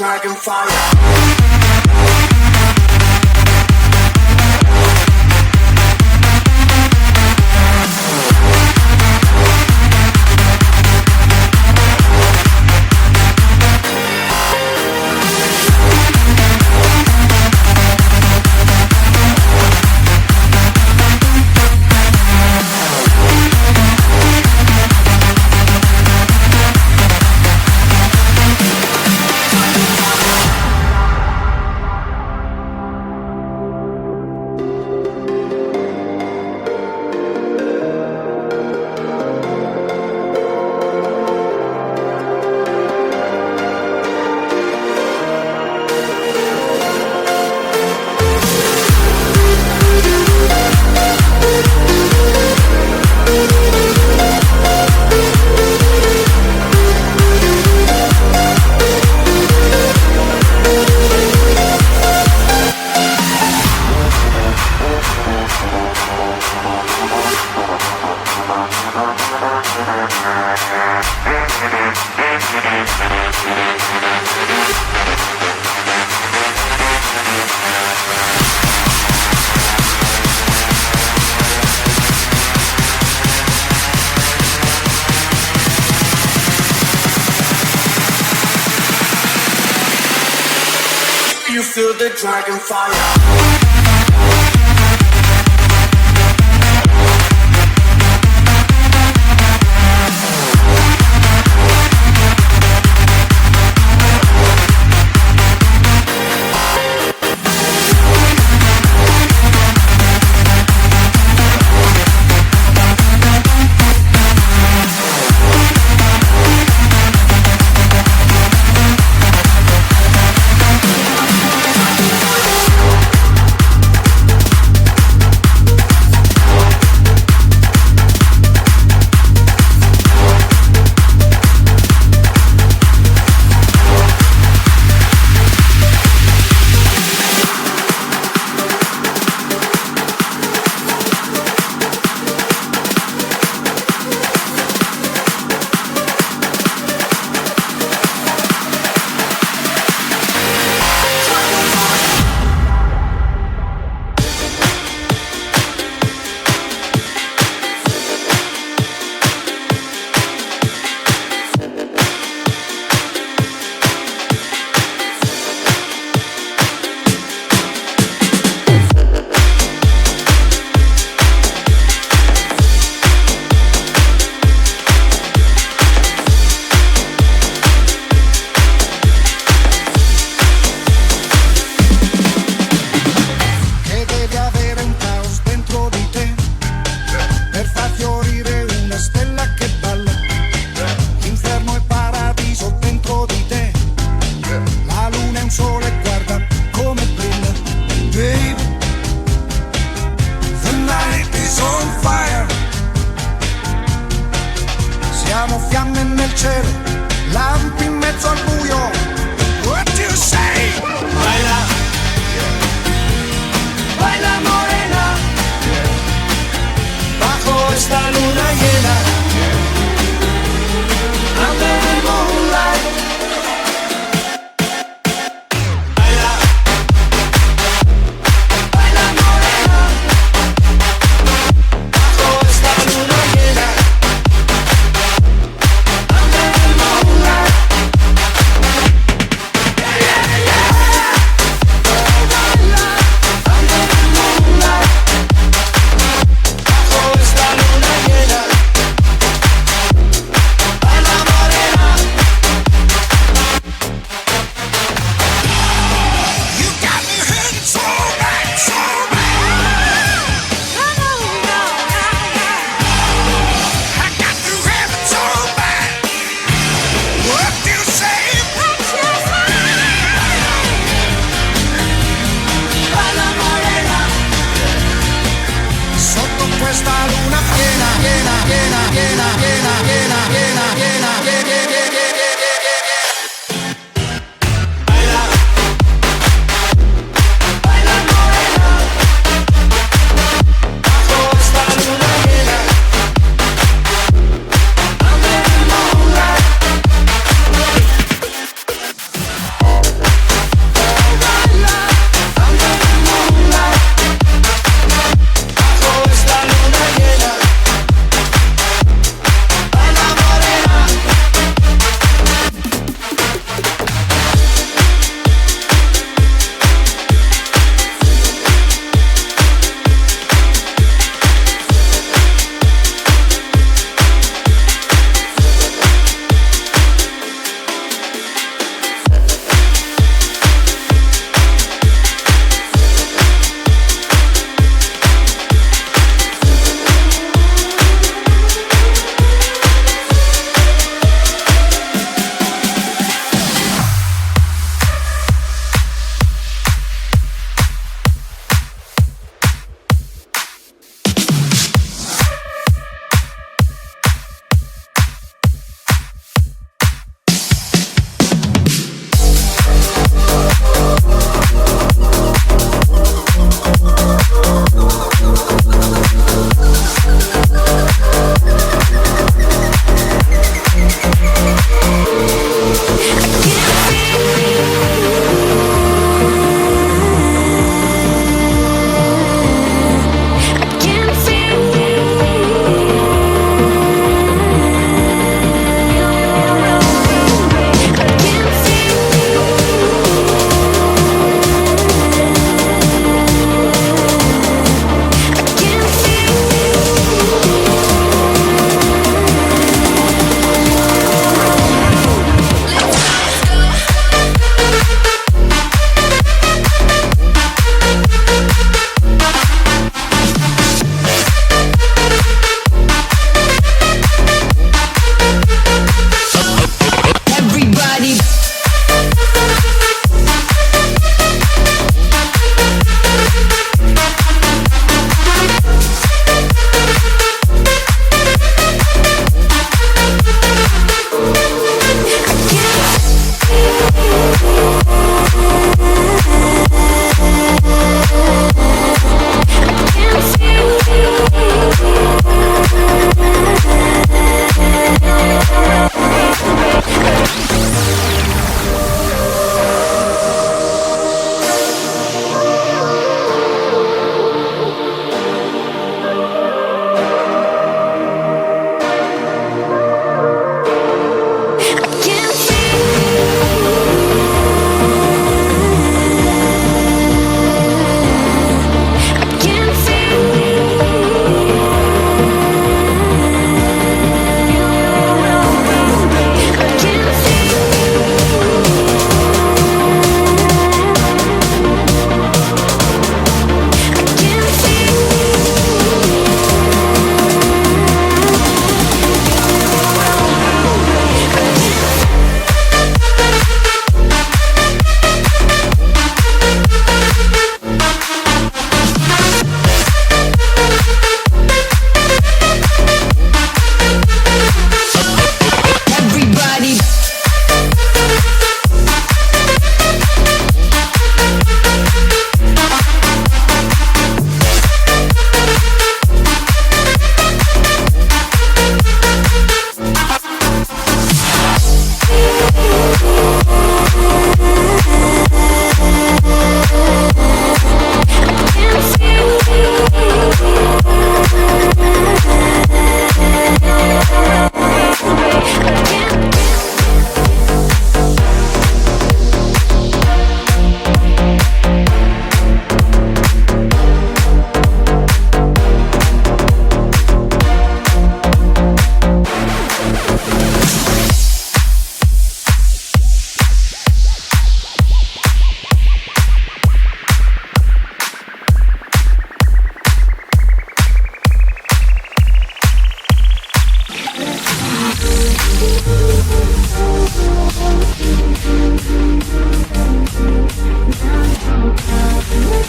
track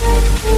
Thank you.